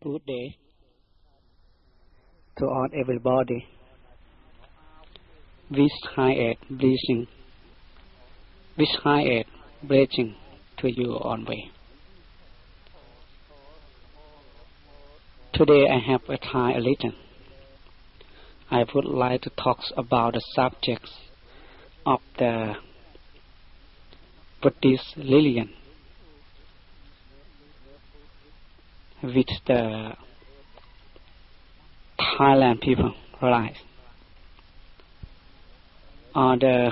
Good day to all everybody. Aid breathing, with high aid breathing to you on way. Today I have a time a little. I would like to talk about the subjects of the Buddhist religion which the Thailand people realize on the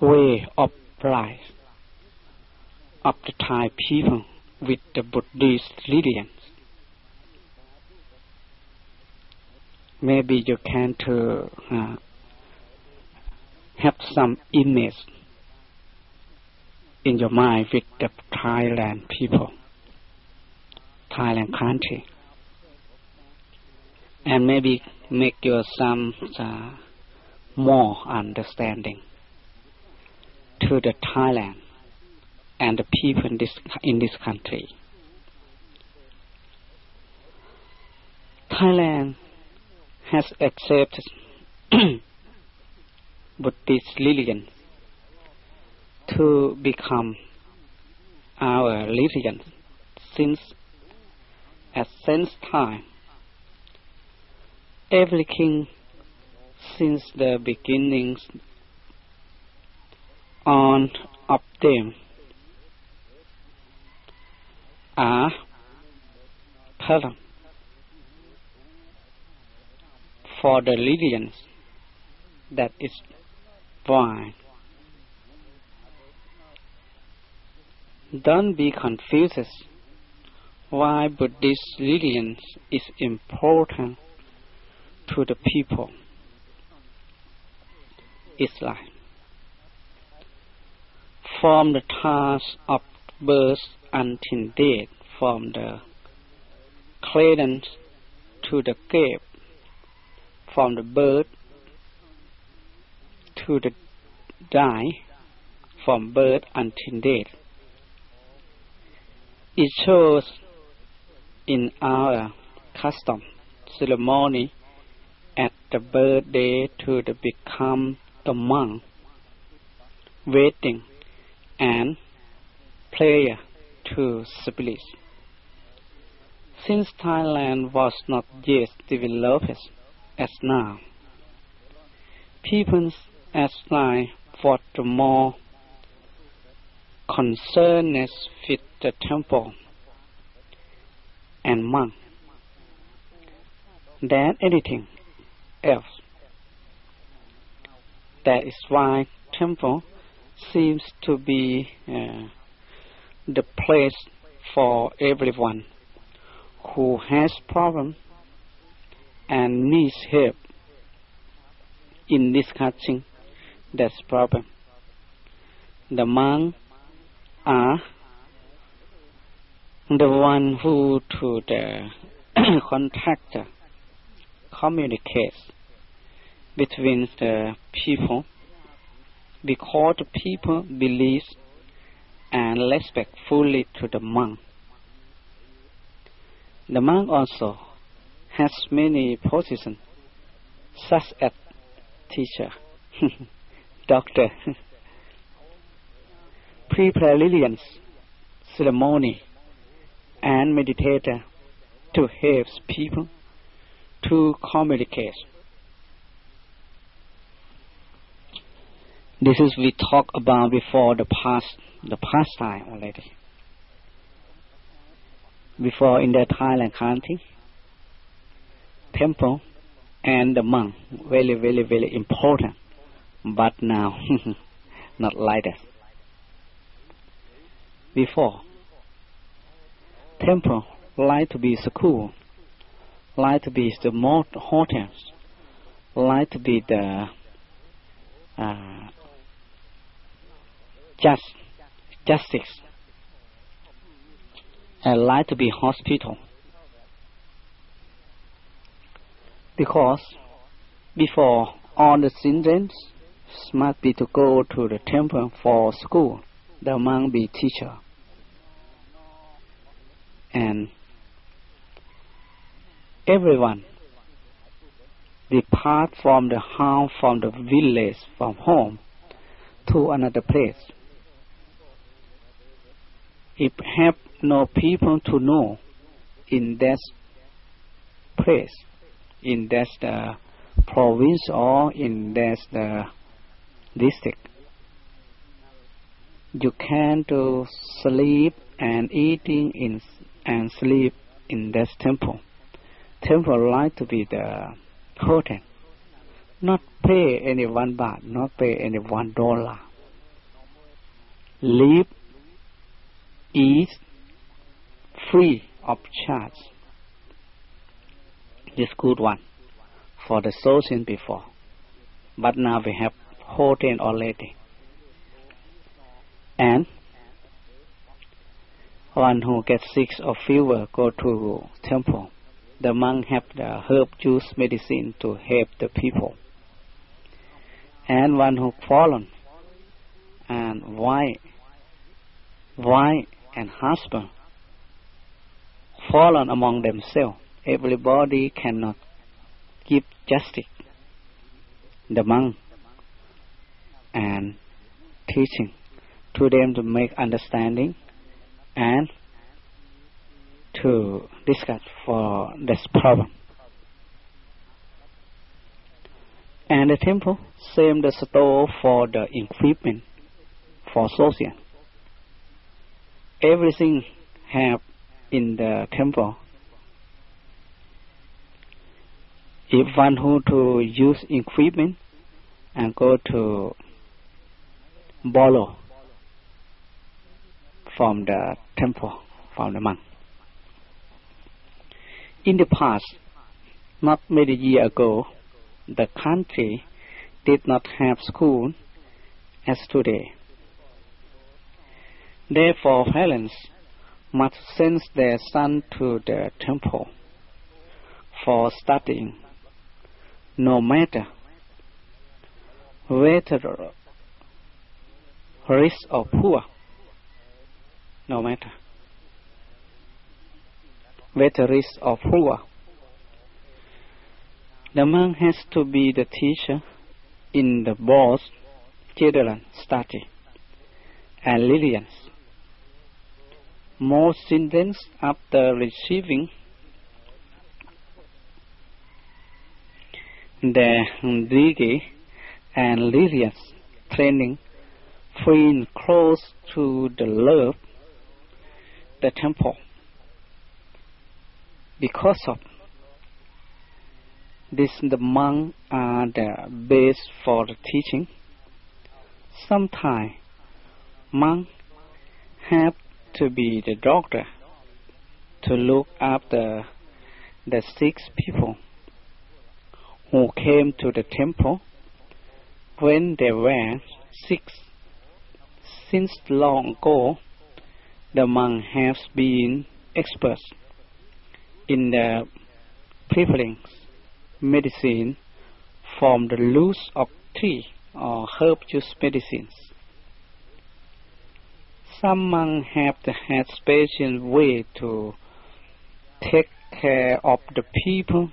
way of life of the Thai people with the Buddhist religion. Maybe you can to uh, have some image in your mind with the Thailand people, Thailand country, and maybe make your some uh, more understanding to the Thailand and the people in this in this country. Thailand has accepted Buddhist religion to become our religion since at since time. Every king since the beginnings on of them are pattern for the religions that is born Don't be confused why Buddhist religion is important to the people. Islam. From the time of birth until death, from the cradle to the grave, from the birth to the die, from birth until death it shows in our custom ceremony at the birthday to the become the monk, waiting and prayer to spirits. Since Thailand was not yet developed as now, people aspire for the more concerned with the temple and monk than anything else. That is why temple seems to be uh, the place for everyone who has problem and needs help in discussing that problem. The monk are the one who to the contact communicates between the people because the people believe and respect fully to the monk. The monk also has many positions, such as teacher, doctor, pre-preliminary ceremony and meditator to help people to communicate. This is we talked about before the past the past time already. Before in the Thailand country, temple and the monk very very very important. But now not like that. Before. Temple like to be school, like to be the more hotels, like to be the uh, just justice, and like to be hospital. Because before all the children must be to go to the temple for school, the monk be teacher and everyone depart from the house, from the village, from home to another place. If have no people to know in that place, in that uh, province or in that uh, district, you can to sleep and eating in and sleep in that temple. Temple like to be the hotel. Not pay any one baht, not pay any one dollar. Live, eat, free of charge. This good one for the social before. But now we have hotel already. And one who gets sick or fever go to temple the monk have the herb juice medicine to help the people. And one who fallen and wife, wife and husband fallen among themselves. Everybody cannot give justice. The monk and teaching to them to make understanding and to discuss for this problem. And the temple same the store for the equipment for social. Everything have in the temple. If one who to use equipment and go to borrow from the temple, from the monk. In the past, not many years ago, the country did not have school as today. Therefore, parents must send their son to the temple for studying, no matter whether rich or poor, no matter whether rich or poor. The monk has to be the teacher in the both children study and Lillians. Most students after receiving the degree and Lillians training feel close to the love the temple because of this the monk are the base for the teaching. Sometimes monk have to be the doctor to look after the six people who came to the temple when they were sick. Since long ago, the monk has been experts in the preparing medicine from the roots of tree or herb juice medicines. Some monks have had special way to take care of the people,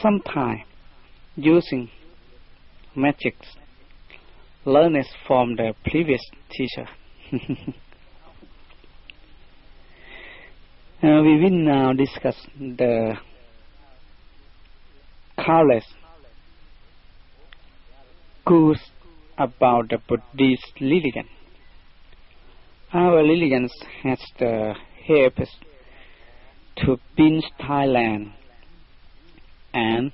sometimes using magics learned from the previous teacher. Uh, we will now discuss the countless goods about the Buddhist religion. Our religion has the help to build Thailand and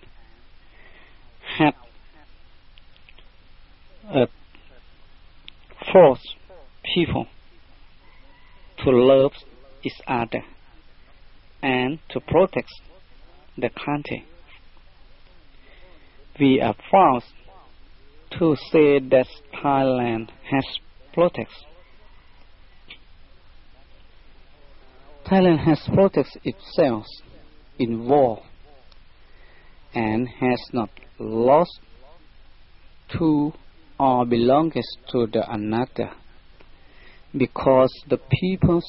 had a force people to love each other and to protect the country. We are forced to say that Thailand has protected. Thailand has protected itself in war and has not lost to or belongs to the another because the peoples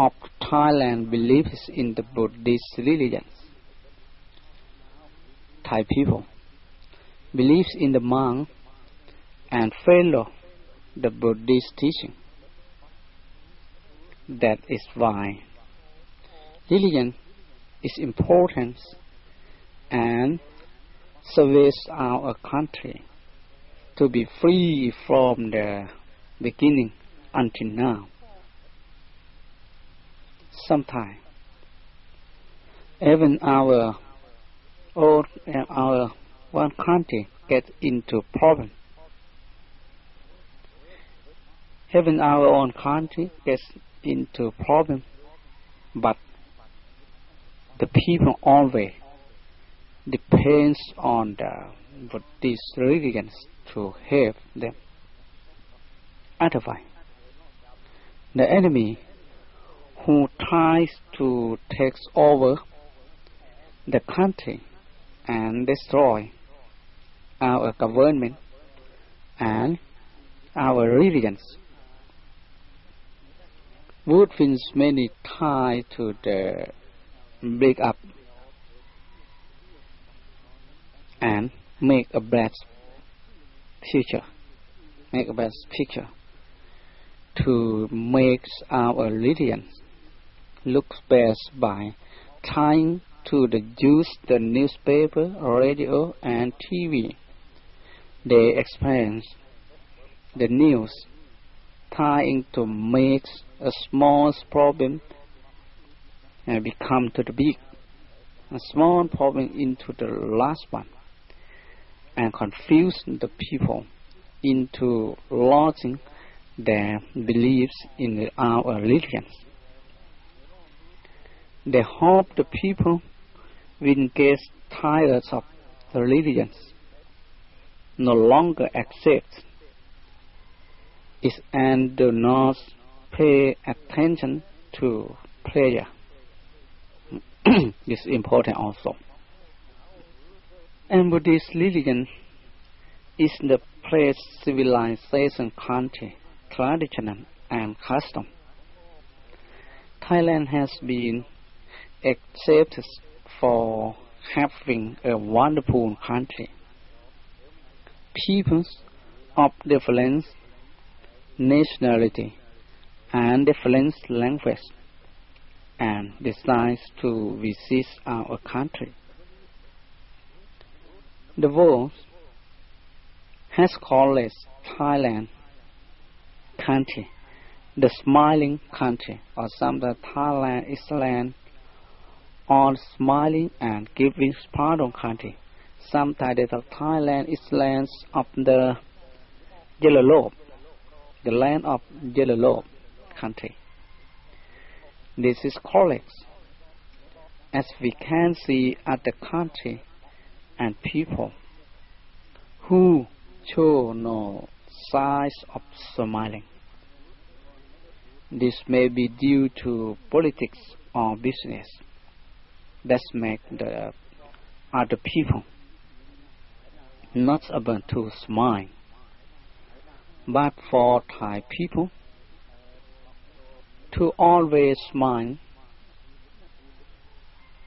of Thailand believes in the Buddhist religion. Thai people believes in the monk and follow the Buddhist teaching. That is why religion is important and serves our country to be free from the beginning until now. Sometimes even our own uh, our one country get into problem. Even our own country gets into problem, but the people always depends on the these religions to help them. Otherwise, the enemy who tries to take over the country and destroy our government and our religions. Would win many tied to the break up and make a bad future, make a bad picture to make our religion look best by trying to use the newspaper, radio, and TV. They explain the news, trying to make a small problem and become to the big, a small problem into the last one and confuse the people into losing their beliefs in our religion. They hope the people will get tired of the religions, no longer accept it and do not pay attention to prayer. is important also. And Buddhist religion is the place civilization country, tradition and custom. Thailand has been accepted for having a wonderful country. Peoples of different nationality and different language and decides to visit our country. The world has called Thailand country, the smiling country, or some the Thailand is land on smiling and giving pardon country. Sometimes the Thailand is land of the yellow robe, the land of yellow robe country. This is correct. As we can see at the country and people who show no signs of smiling. This may be due to politics or business that make the other people not about to smile. But for Thai people, to always smile,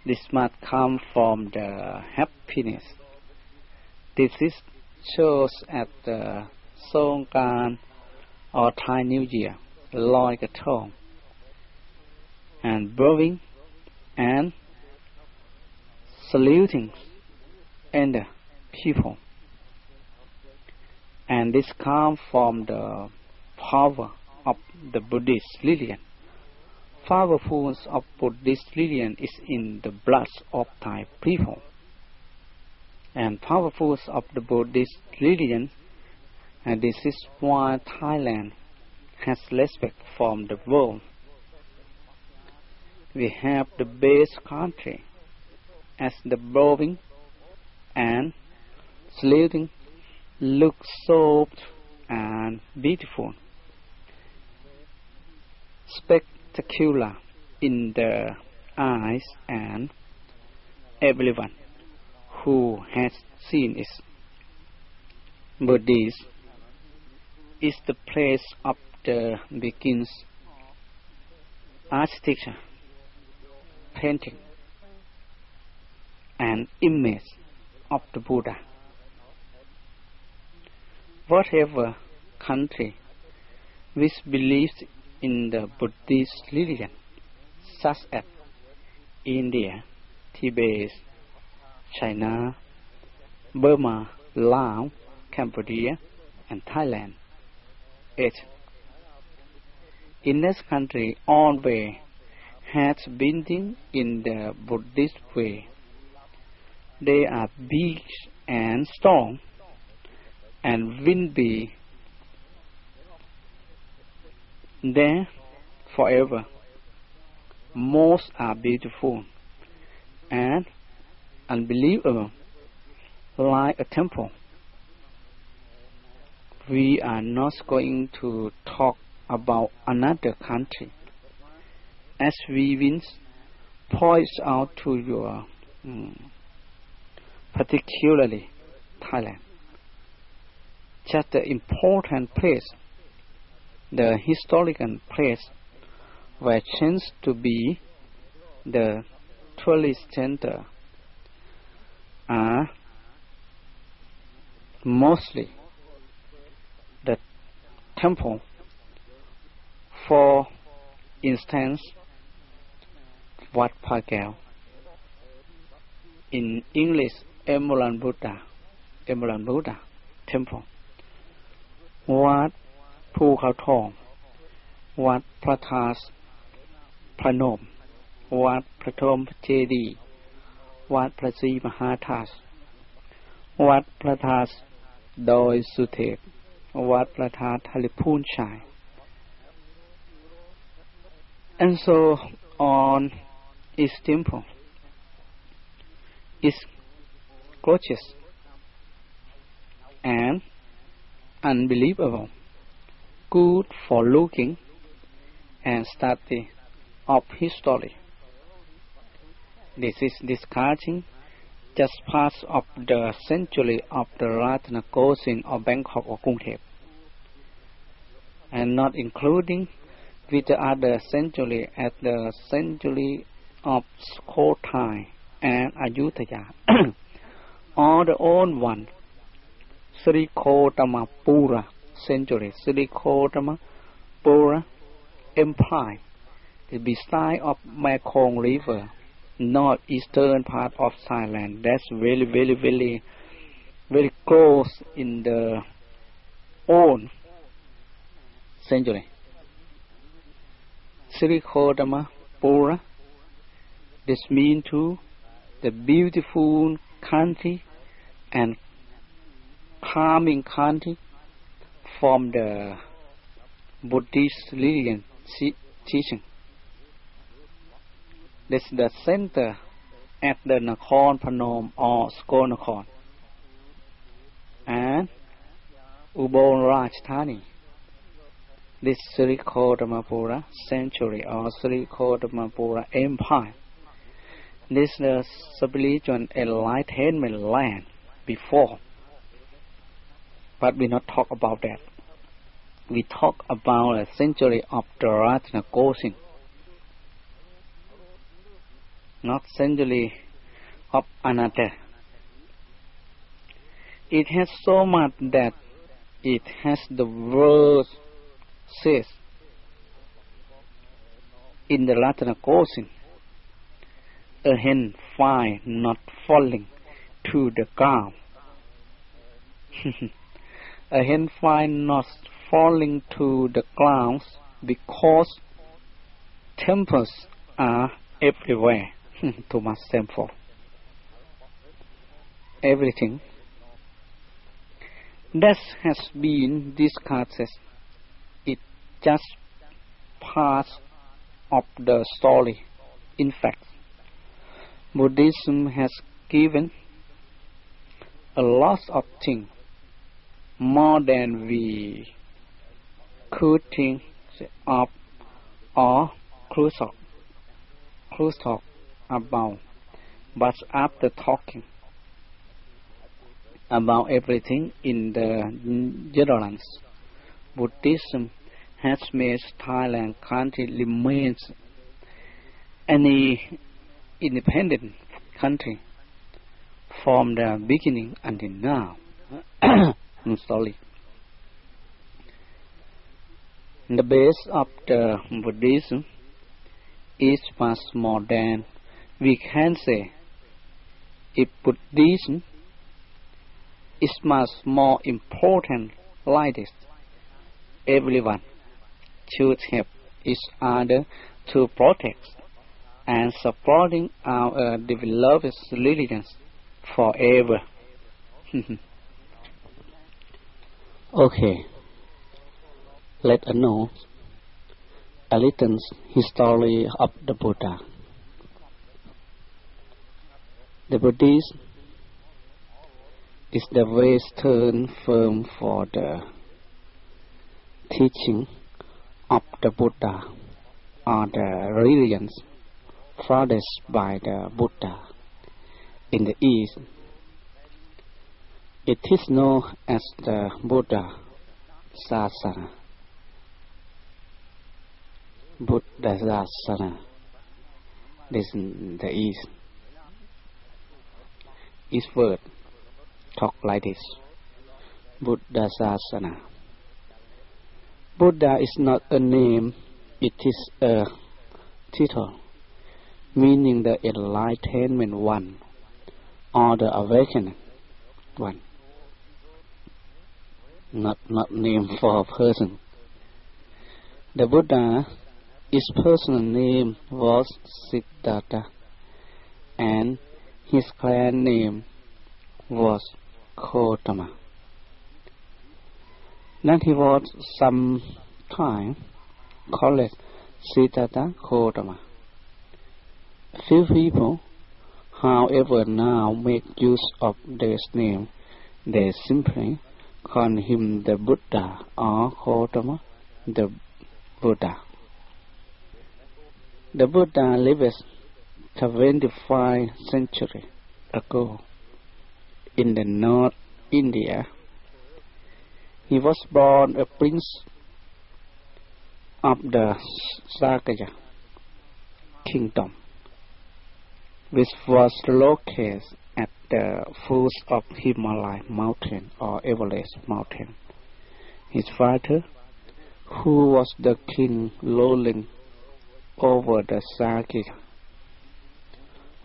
this must come from the happiness. This is shows at the Songkran or Thai New Year, Loi Krathong, and bowing and saluting and people. And this comes from the power of the Buddhist religion. Powerful of Buddhist religion is in the blood of Thai people. And powerful of the Buddhist religion, and this is why Thailand has respect from the world. We have the best country as the bowing and saluting look soft and beautiful, spectacular in the eyes and everyone who has seen it. But this is the place of the begins architecture, painting, and image of the Buddha. Whatever country which believes in the Buddhist religion, such as India, Tibet, China, Burma, Laos, Cambodia, and Thailand. 8. In this country, all way has been in the Buddhist way. They are big and strong and will be there forever. Most are beautiful and unbelievable, like a temple. We are not going to talk about another country, as we will point out to you, um, particularly Thailand. Just the important place, the historical place, where chance to be the tourist center are mostly the temple. For instance, Wat Kaew. In English, Emulan Buddha, Emulan Buddha Temple. วัดภูเขาทอง วัดพระธาตุพระนม วัดพระธมเจดีวัดพระศรีมหาธาตุวัดพระธาตุดอยสุเทพ วัดพระธาตุทะเลพูนชาย and so on is temple is gorgeous and unbelievable, good for looking and study of history. This is discarding just parts of the century of the Ratna Kosin of Bangkok or Kungthep, and not including with the other century at the century of Sukhothai and Ayutthaya, all the old one Srikotama Pura century, Srikotama Pura Empire, the beside of Mekong River, northeastern part of Thailand. That's very, very, very, very close in the old century. Srikotama Pura, this means to the beautiful country and calming country from the Buddhist religion teaching. This is the center at the Nakhon Phanom or Skol and Ubon Rajthani. This Sri Kodamapura century or Sri Kodamapura empire. The spiritual enlightenment land before but we not talk about that. We talk about a century of the Ratna Kosin, not century of another. It has so much that it has the verse says in the Rattanakosin, Uh, a hen fly not falling to the ground. a hen fly not falling to the ground because temples are everywhere. Too much temple. Everything. That has been discussed. It just part of the story. In fact, Buddhism has given a lot of things more than we could think of or could talk, could talk about. But after talking about everything in the Netherlands, Buddhism has made Thailand country remains any independent country from the uh, beginning until now. Sorry. The base of the Buddhism is much more than we can say. If Buddhism is much more important like this, everyone should help each other to protect and supporting our uh, developed religions forever. okay, let us know a little history of the Buddha. The Buddhist is the Western firm for the teaching of the Buddha or the religions flourished by the Buddha in the East. It is known as the Buddha Sasana. Buddha Sasana. This in the East. Its word talk like this. Buddha Sasana. Buddha is not a name, it is a title, meaning the enlightenment one or the awakening one. Not not name for a person. The Buddha, his personal name was Siddhartha, and his clan name was Kotama. Then he was some time called Siddhartha Kotama. Few people, however, now make use of this name. They simply call him the Buddha or Kotama the Buddha. The Buddha lived 25 centuries ago in the North India he was born a prince of the Sakya kingdom, which was located at the foot of Himalaya mountain or Everest mountain. His father, who was the king ruling over the Sakya,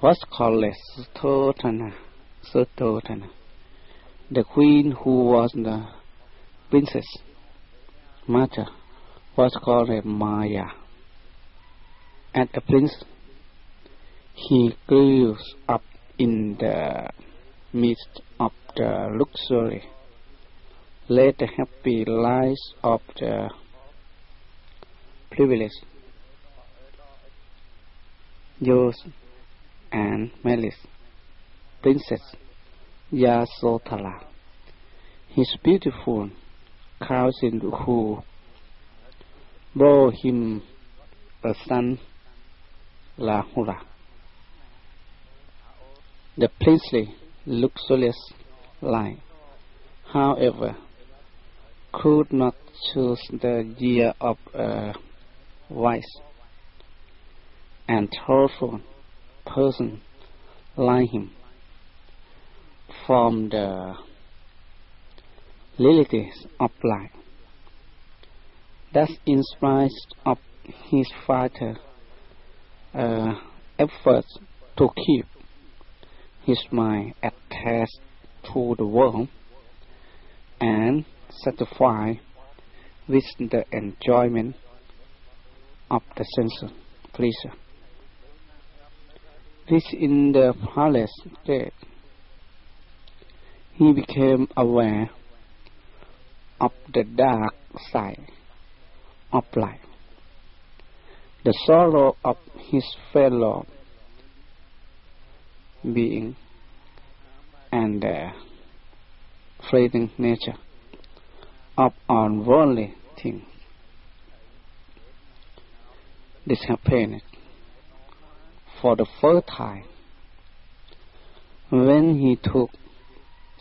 was called Suttotana. Suttotana. The queen who was the princess Mata was called Maya. And the prince, he grew up in the midst of the luxury, led the happy lives of the privileged, Yos and malice, Princess Yasodhara. His beautiful cousin who bore him a son, Rahula. The princely, luxurious life, however, could not choose the year of a wise and thoughtful person like him from the realities of life. Thus, in spite of his father uh, efforts to keep his mind attached to the world and satisfied with the enjoyment of the sense pleasure. This in the palace state, he became aware of the dark side of life, the sorrow of his fellow being, and the fleeting nature of unworldly things. This happened for the first time when he took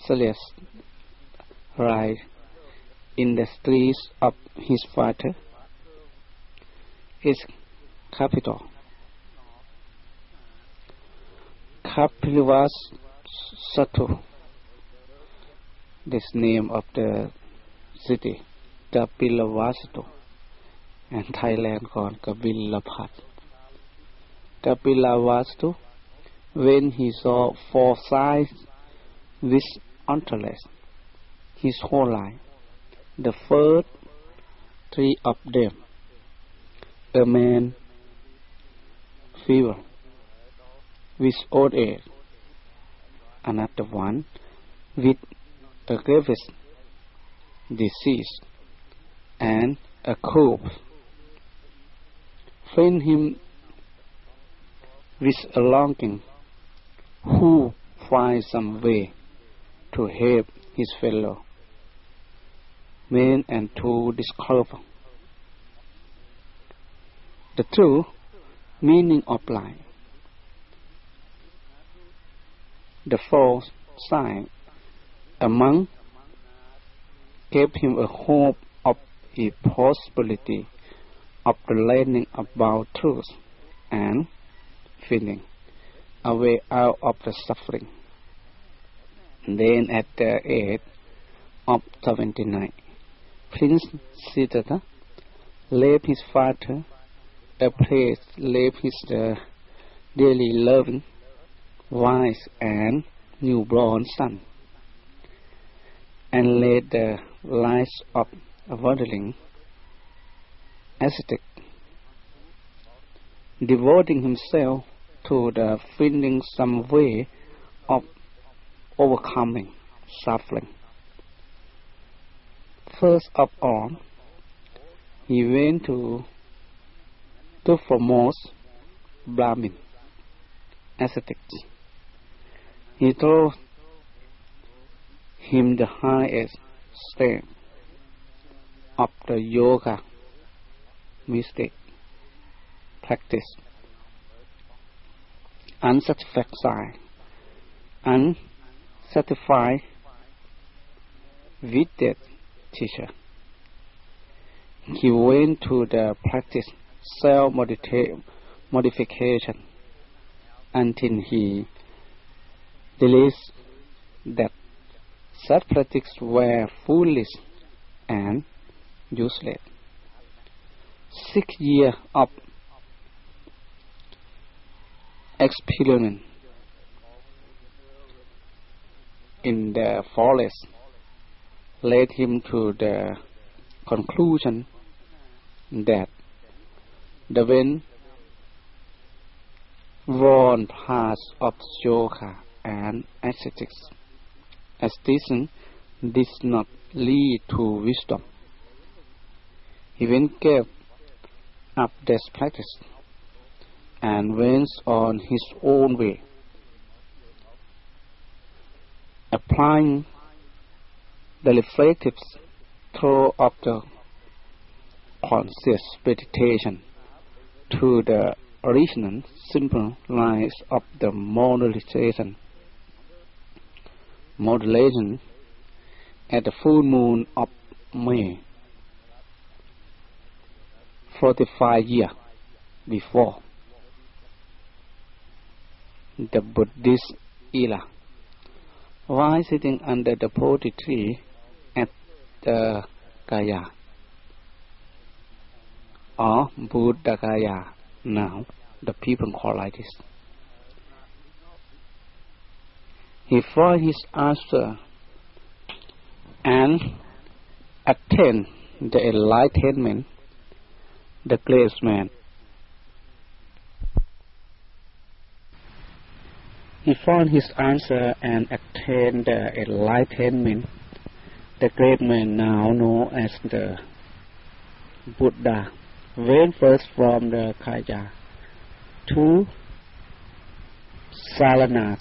Celeste ride in the streets of his father, his capital, Kapilavastu, this name of the city, Kapilavastu, and Thailand called Kapilaphat. Kapilavastu, when he saw four sides with antlers, his whole life, the first three of them, a man fever with old age, another one with a grievous disease and a cold. Find him with a longing who finds some way to help his fellow men and to discover the true meaning of life. The fourth sign among gave him a hope of a possibility of the learning about truth and feeling a way out of the suffering. Then at the age of 79, Prince Siddhartha left his father a place, left his uh, dearly loving wife and newborn son, and led the lives of a wandering ascetic, devoting himself to the finding some way of overcoming suffering. First of all, he went to to foremost Brahmin ascetics. He told him the highest state of the yoga mystic practice unsatisfied, unsatisfied with that teacher. He went to the practice self modification until he realized that such practices were foolish and useless. Six years of experiment in the forest led him to the conclusion that the wind worn paths of yoga and ascetics. Asceticism does not lead to wisdom. He went gave up this practice and went on his own way, applying the reflective through of the conscious meditation to the original simple lines of the modulation. Modulation at the full moon of May, 45 years before the Buddhist era. While sitting under the Bodhi tree at the Gaya or Buddha Gaya now the people call like this. He found his answer and attained the enlightenment, the great man. He found his answer and attained the enlightenment, the great man now known as the Buddha, went first from the Kaya to Saranath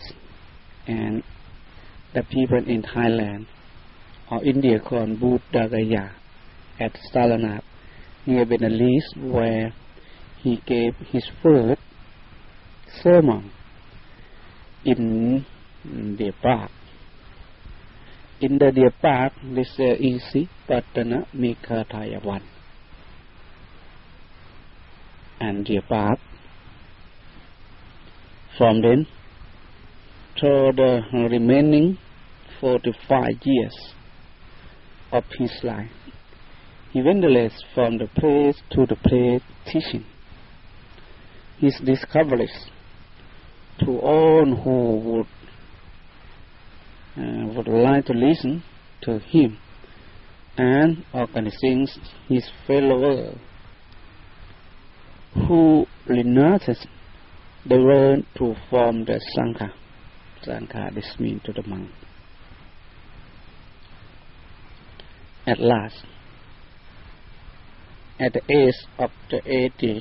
and the people in Thailand or India called Buddha Gaya at Saranath near Banalis where he gave his first sermon in the park. In the deer park, this uh, easy Patana Mikataya one. And deer park. From then, after the remaining 45 years of his life, he wanders from the place to the place teaching his discoveries to all who would uh, would like to listen to him and organizing his followers who renounced the world to form the Sangha. Sangha, this means to the monk. At last, at the age of the 80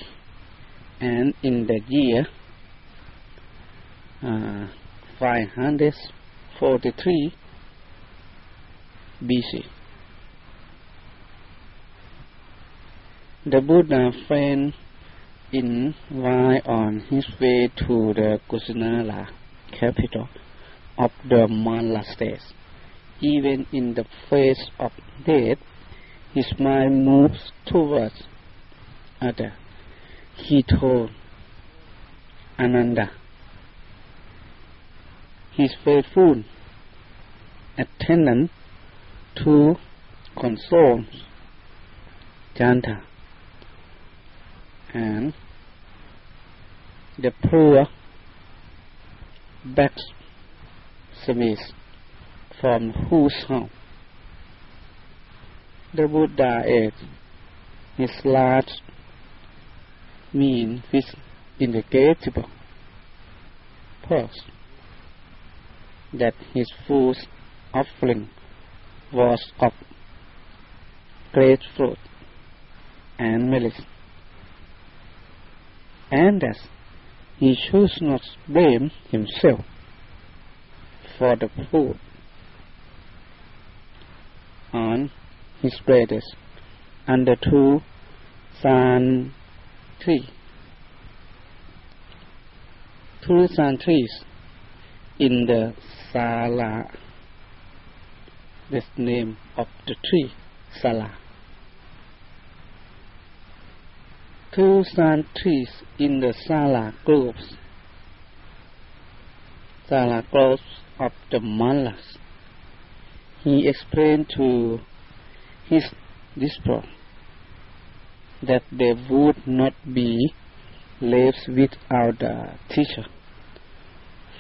and in the year uh, 543 BC. The Buddha fell in while on his way to the Kusinala capital of the Malla. Even in the face of death, his mind moves towards other. He told Ananda, his faithful attendant, to console Janta and the poor blacksmith from whose home the Buddha ate his large mean with indefatigable that his food offering was of great fruit and milk and that he should not blame himself for the food on his brothers under two sun tree. Two sun trees in the Sala, the name of the tree, Sala. Two sun in the Sala groves, Sala groves of the Mallas. He explained to his disciples that they would not be left without a teacher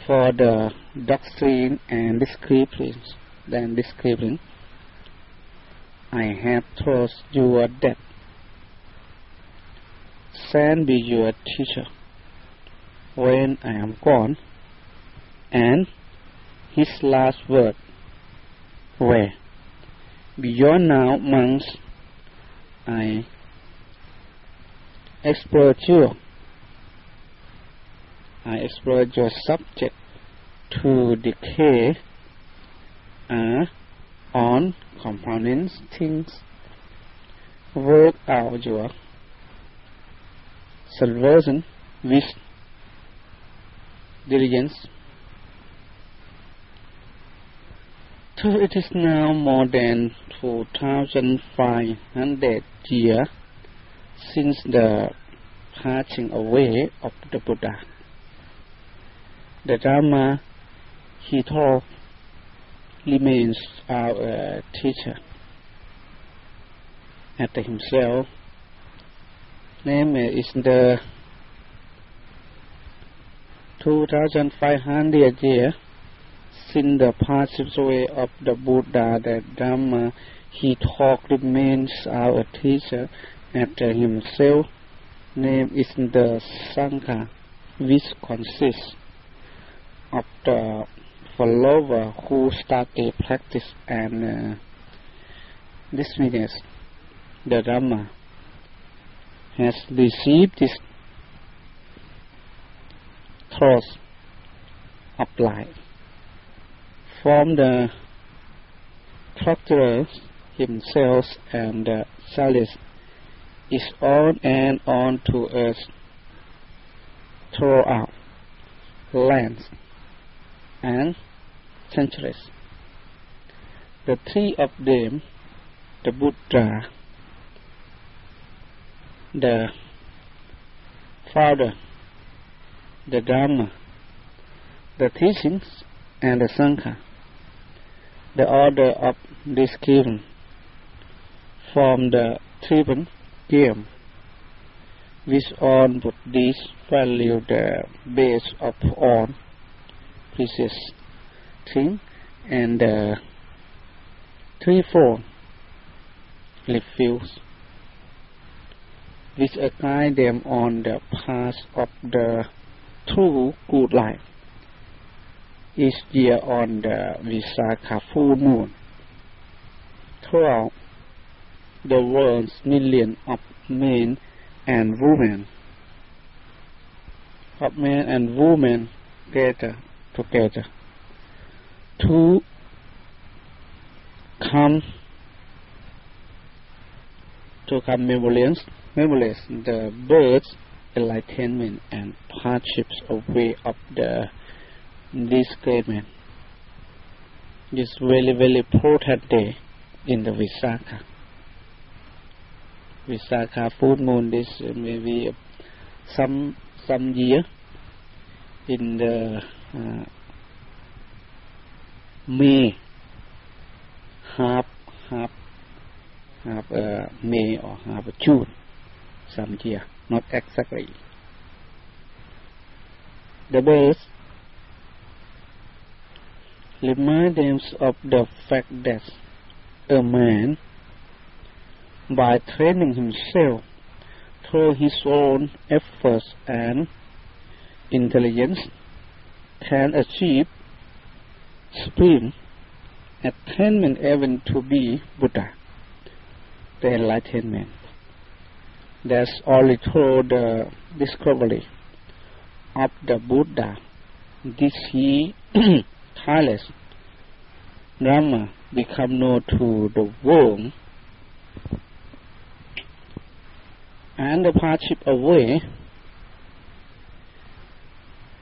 for the doctrine and descriptions then description I have told you that send be your teacher. When I am gone and his last word were beyond now months I explored you. I explored your subject to decay uh, on components things. Work out your salvation with diligence so it is now more than 2500 years since the passing away of the Buddha the Dharma he taught remains our uh, teacher. After himself, name is the 2500 years since the passing away of the Buddha, the Dharma he taught remains our teacher. After himself, name is the Sangha, which consists of the follower who start a practice and uh, this means the Dhamma has received this trust applied from the instructor himself and the chalice is on and on to us throughout lands and centuries. The three of them, the Buddha, the Father, the Dharma, the teachings and the Sangha. The order of this given from the Triple Gem, which on Buddhist value the base of all precious things and uh, the threefold refuge which guide them on the path of the true good life. Each year on the Visakha full moon, throughout the world's millions of men and women, of men and women gather together to come to come memorials the birth, enlightenment, and hardships away of the great. This very very important day in the Visakha. Visakha full moon. This uh, maybe some some year in the uh, May half half half uh, May or half June some year, not exactly. The birds remind them of the fact that a man, by training himself through his own efforts and intelligence, can achieve supreme attainment even to be Buddha, the enlightenment. That's only through the discovery of the Buddha. Did he tireless Dharma become known to the world. And the hardship away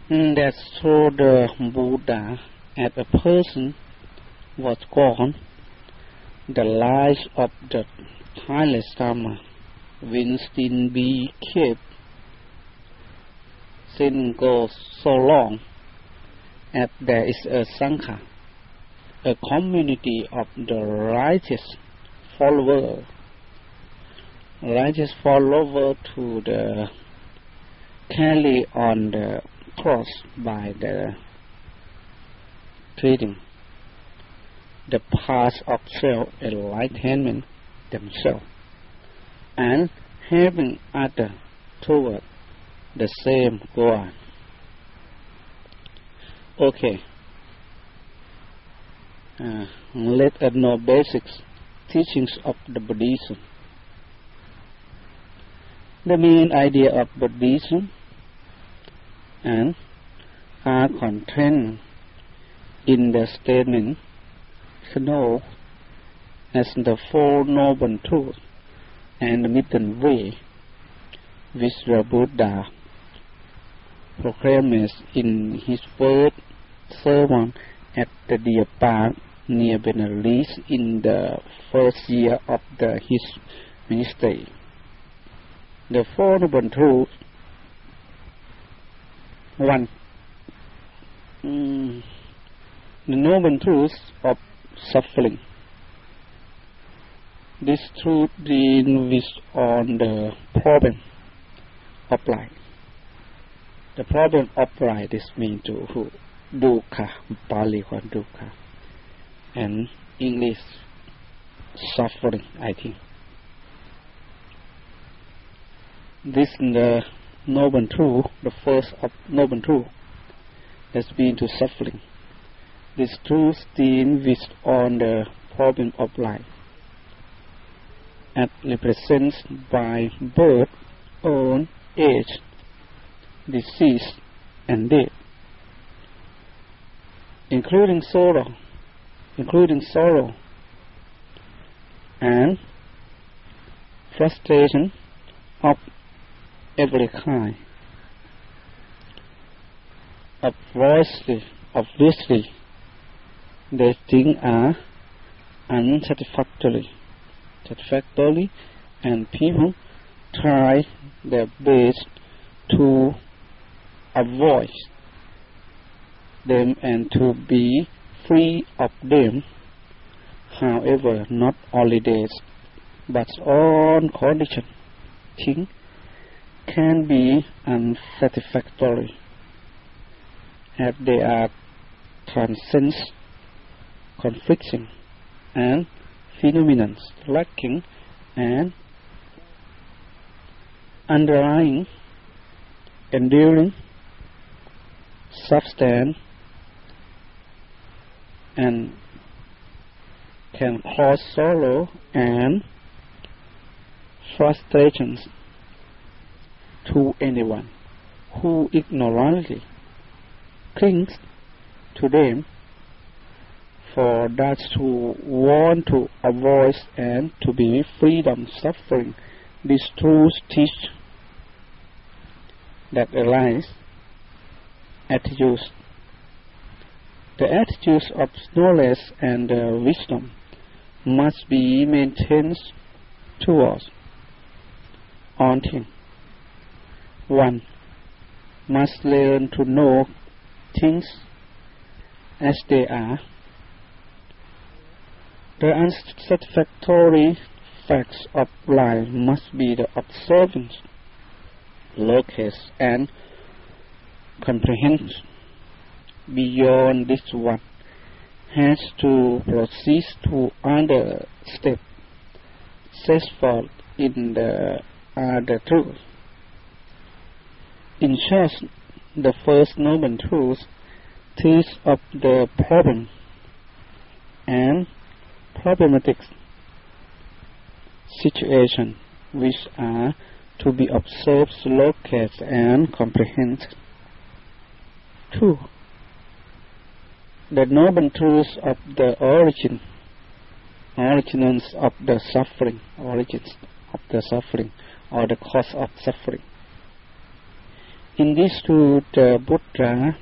and mm, that's through the Buddha as a person was gone, the life of the tireless Dharma will still be kept since goes so long as there is a Sangha, a community of the righteous follower, righteous follower to the carry on the cross by the treating the path of self-enlightenment themselves and having other toward the same goal. Okay. Uh, let us know basics teachings of the Buddhism. The main idea of Buddhism and are contained in the statement know as the Four Noble Truths and Middle Way, which Buddha proclaims in his first sermon at the Deer Park near Benares in the first year of the, his ministry. The Four Noble Truths one mm, the noble truths of suffering. This truth deals on the problem of life. The problem of life is mean to who? Dukkha, Pali called dukkha, and English suffering, I think. This is the noble truth, the first of noble truth, has been to suffering this truth deals on the problem of life and represents by birth, old age, disease, and death, including sorrow, including sorrow and frustration of every kind. Obviously, obviously the things are unsatisfactory satisfactory and people try their best to avoid them and to be free of them, however, not only this, but on condition, things can be unsatisfactory, as they are transcends conflicting and phenomena lacking and underlying enduring substance and can cause sorrow and frustrations to anyone who ignorantly clings to them for that who want to avoid and to be freedom suffering These truth teach that arise attitudes the attitudes of knowledge and uh, wisdom must be maintained towards on thing. One must learn to know things as they are. The unsatisfactory facts of life must be the observance, locus, and comprehension. Beyond this one has to proceed to other step forth in the other truth. In short, the first noble truth teach of the problem and problematic situation which are to be observed, located, and comprehended. Two, the noble truths of the origin, origins of the suffering, origins of the suffering, or the cause of suffering. In these two, the Buddha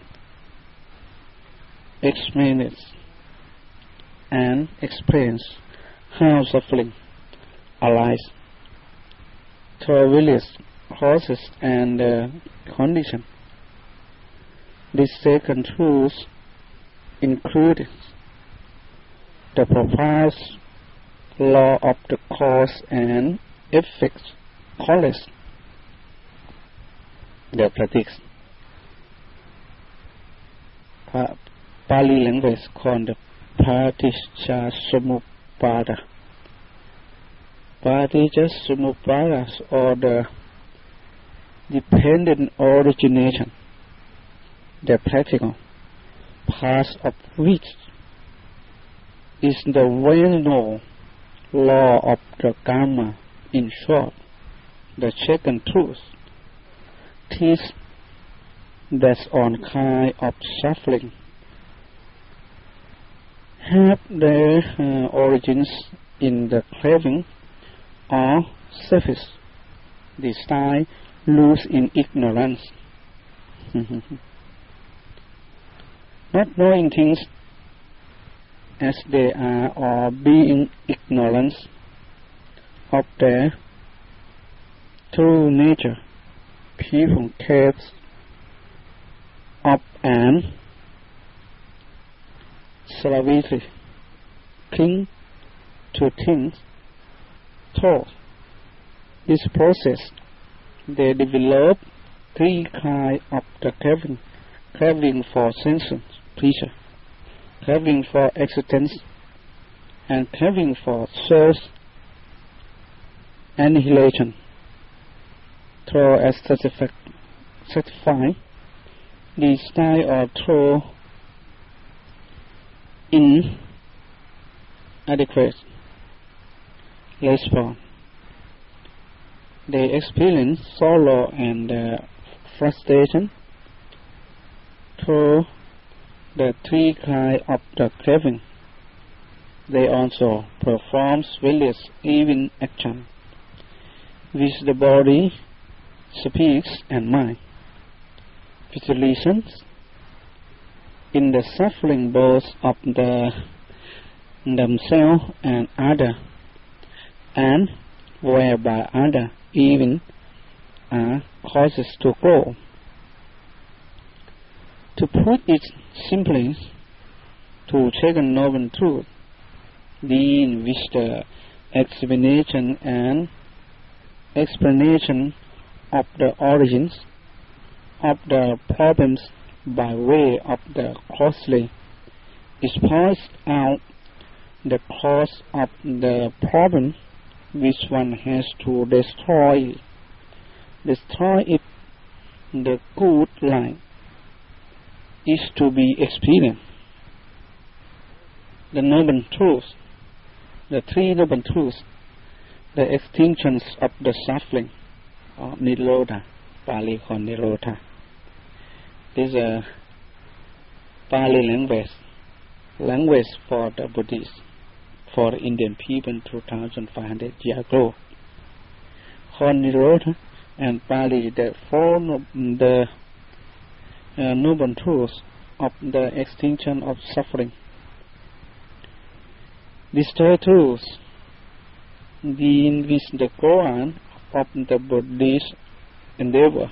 explains and experience how suffering arises through various causes and uh, conditions. This second truth includes the proposed law of the cause and effect called the practice. Pali language called the Paticca Samuppada. Paticca Samuppada or the dependent origination, the practical part of which is the well-known law of the karma. In short, the second truth teach that on kind of suffering have their uh, origins in the craving or selfish desire loose in ignorance. Not knowing things as they are or being ignorant of their true nature, people cast up and slavishly cling to things thought this process they develop three kinds of the craving craving for sensation pleasure craving for existence and craving for source annihilation. Through as satisfy the style or through inadequate response. They experience sorrow and uh, frustration through the three kinds of the craving. They also perform various evil actions, which the body speaks and mind. Visualizations in the suffering both of the themselves and other, and whereby other even are causes to grow. To put it simply, to a noble truth, deal with the explanation and explanation of the origins of the problems by way of the closely is points out the cause of the problem which one has to destroy. Destroy it. The good life is to be experienced. The noble truths, the three noble truths, the extinctions of the suffering, or Nirodha, Pali called Nirodha. This is a Pali language, language for the Buddhists for Indian people 2500 years ago. Nirodha and Pali, the four the uh, noble truths of the extinction of suffering. These two truths deal with the Quran of the Buddhist endeavor.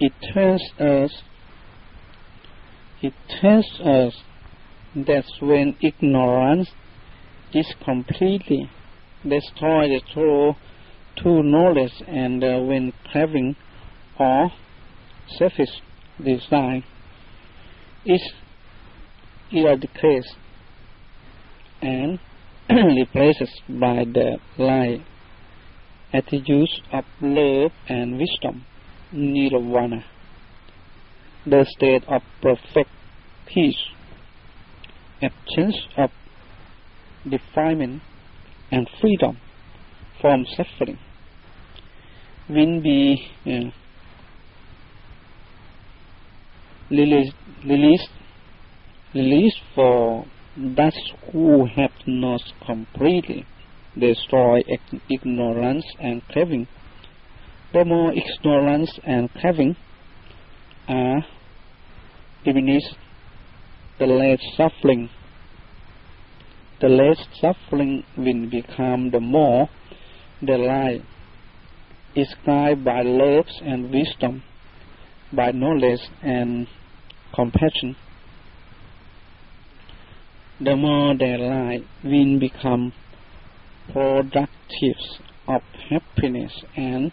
It tells us it tells us that when ignorance is completely destroyed through true knowledge and uh, when having or selfish desire is eradicated and replaced by the light attitudes of love and wisdom, nirvana, the state of perfect peace absence of defilement and freedom from suffering will be uh, released, released, released for those who have not completely destroyed ignorance and craving. The more ignorance and craving uh, are diminished the less suffering. The less suffering will become the more the life is guided by love and wisdom, by knowledge and compassion. The more the life will become productive of happiness and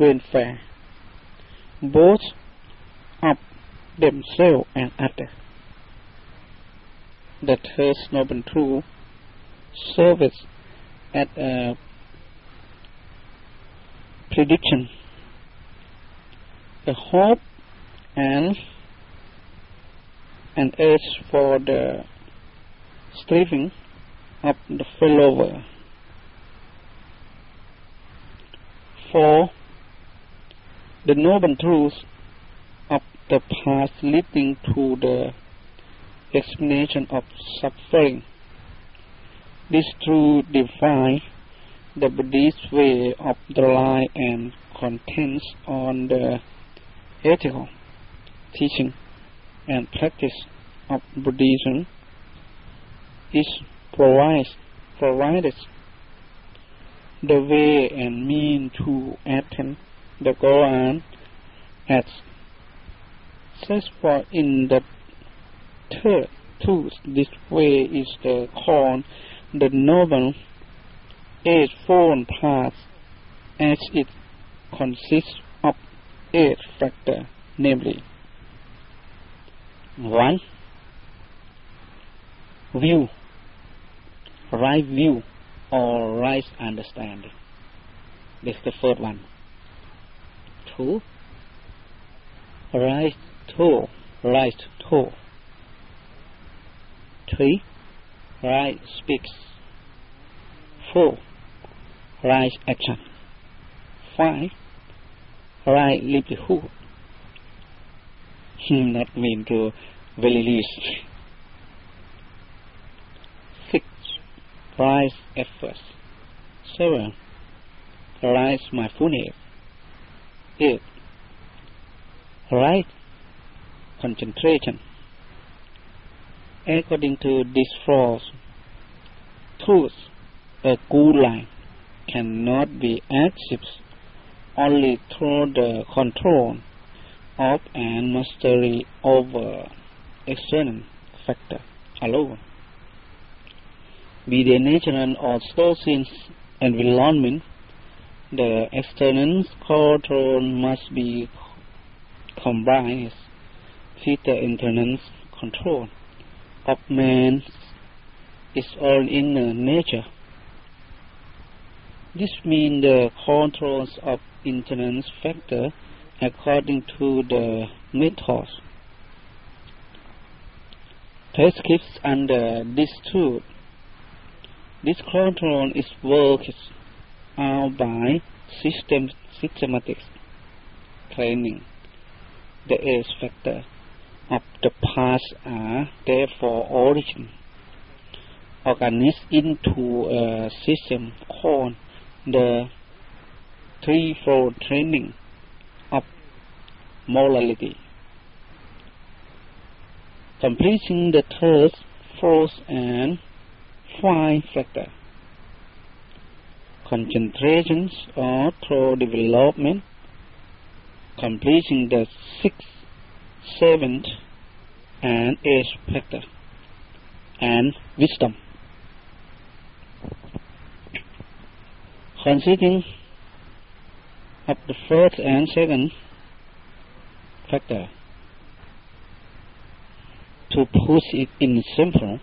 welfare, both of themselves and others the third noble truth service at a prediction, the hope and an urge for the striving of the follower. For the noble truths of the past leading to the explanation of suffering. This truth defines the Buddhist way of the life and contents on the ethical teaching and practice of Buddhism is provides, provided the way and mean to attain the Quran as says for in the third tooth this way is the called the noble eightfold path as it consists of eight factors, namely one view, right view or right understanding. This is the first one. Two, right toe, right toe. 3. Right speaks. 4. Right action. 5. Right livelihood. Not mean to very least. 6. Right effort. 7. Right mindfulness. 8. Right concentration according to this false truth, a good line, cannot be achieved only through the control of and mastery over external factor alone. Be they natural or social environment, the external control must be combined with the internal control of man is all inner nature. This means the controls of internal factor according to the methods prescribed under this truth. This control is worked out by system, systematic training. The age factor of the past are therefore origin organized into a system called the threefold training of morality. Completing the third, fourth, and fifth factor. Concentrations or through development. Completing the sixth, seventh, and eighth factor. And wisdom. consisting of the first and second factor. To put it in simple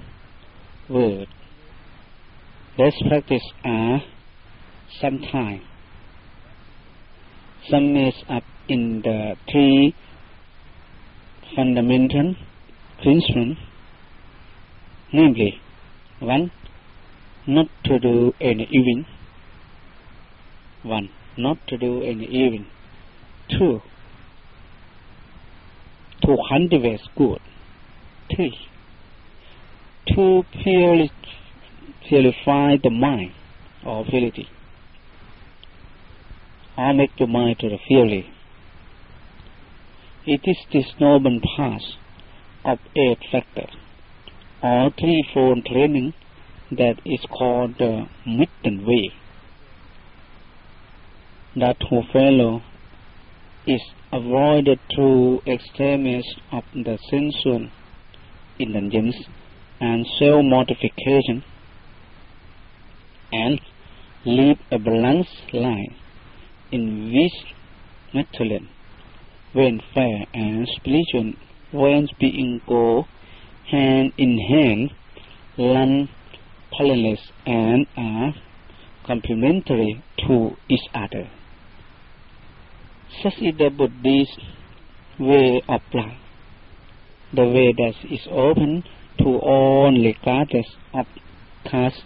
words, best practice are sometimes summed up in the three fundamental principles, namely, one, not to do any evil one, not to do any evil. Two, to cultivate good. Three, to purify the mind or purity. Make your mind to the purity. It is this noble path of eight factors or threefold training that is called the Middle Way. That who follow is avoided through extremism of the sensual indulgence and self-mortification and live a balanced life in which material, welfare and spiritual well-being go hand in hand, run parallel and are complementary to each other. Such is the Buddhist way of life, the way that is open to all regardless of caste,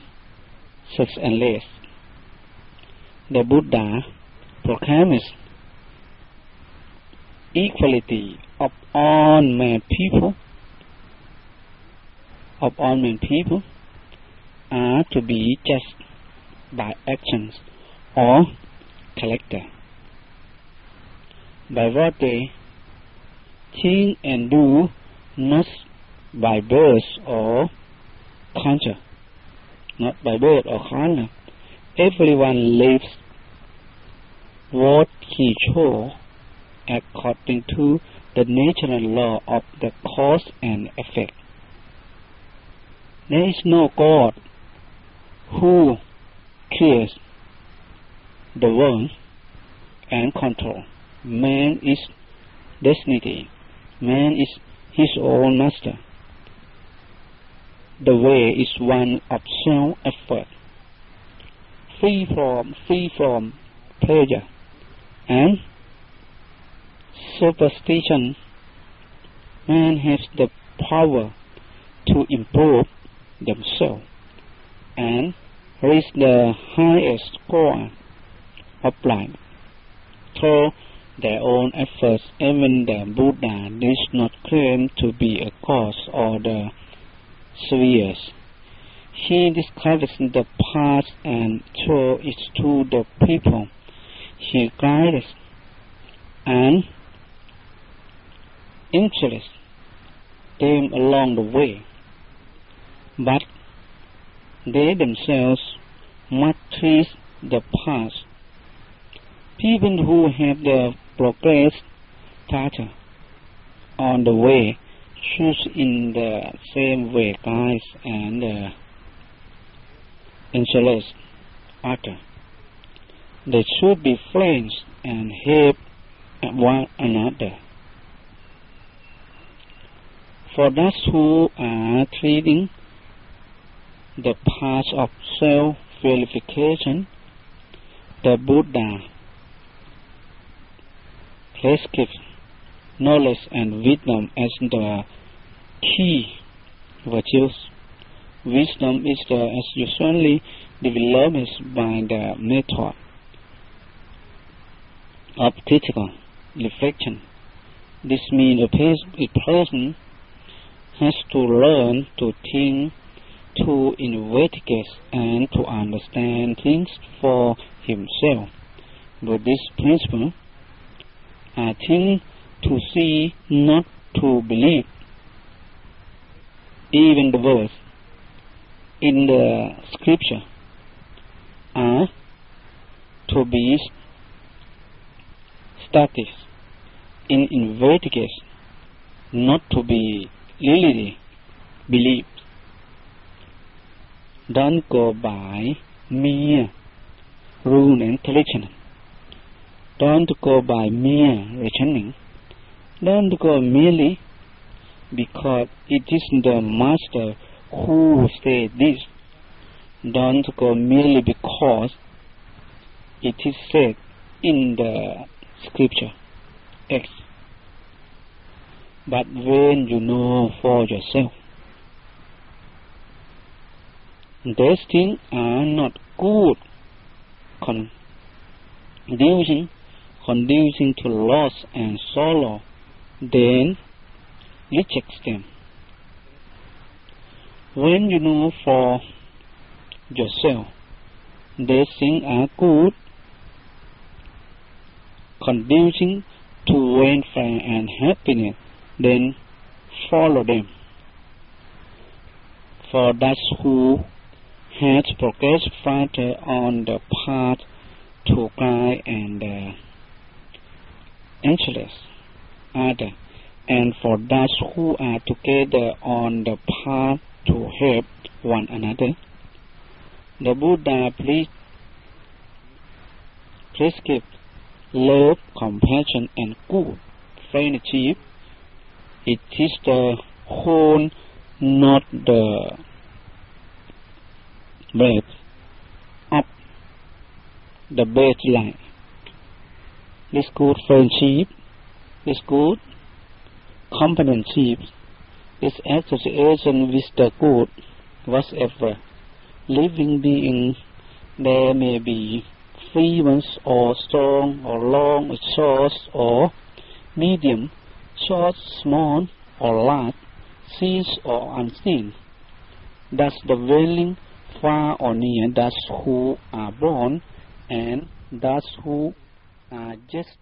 sex and race. The Buddha proclaims equality of all men people of all men people are to be judged by actions or character by what they think and do, not by birth or culture, not by birth or culture. Everyone lives what he chose according to the natural law of the cause and effect. There is no God who creates the world and control man is destiny. Man is his own master. The way is one of self-effort, free from free from pleasure and superstition. Man has the power to improve themselves and reach the highest score of life through their own efforts, even the Buddha does not claim to be a cause or the spheres. He describes the past and shows it to the people. He guides and interests them along the way, but they themselves must trace the past. People who have the progress data on the way choose in the same way guys and uh, interest other. They should be friends and help one another. For those who are treating the path of self-verification, the Buddha prescribes knowledge and wisdom as the key virtues. Wisdom is the, as usually developed by the method of critical reflection. This means a person has to learn to think, to investigate, and to understand things for himself. With this principle, I think to see, not to believe. Even the words in the scripture are to be studied in investigation, not to be really believed. Don't go by mere rule and tradition. Don't go by mere reasoning. Don't go merely because it is the master who said this. Don't go merely because it is said in the scripture X. But when you know for yourself, these things are not good, conducing, conducing to loss and sorrow then reject them. When you know for yourself these things are good, conducing to welfare and happiness, then follow them. For those who has progressed further on the path to guide and uh, interest other, and for those who are together on the path to help one another. The Buddha please prescribed love, compassion, and good friendship. It is the whole, not the breadth of the baseline. This good friendship is good companionship is association with the good whatever living being there may be ones or strong or long or short or medium short small or large seen or unseen thus the dwelling far or near those who are born and those who are just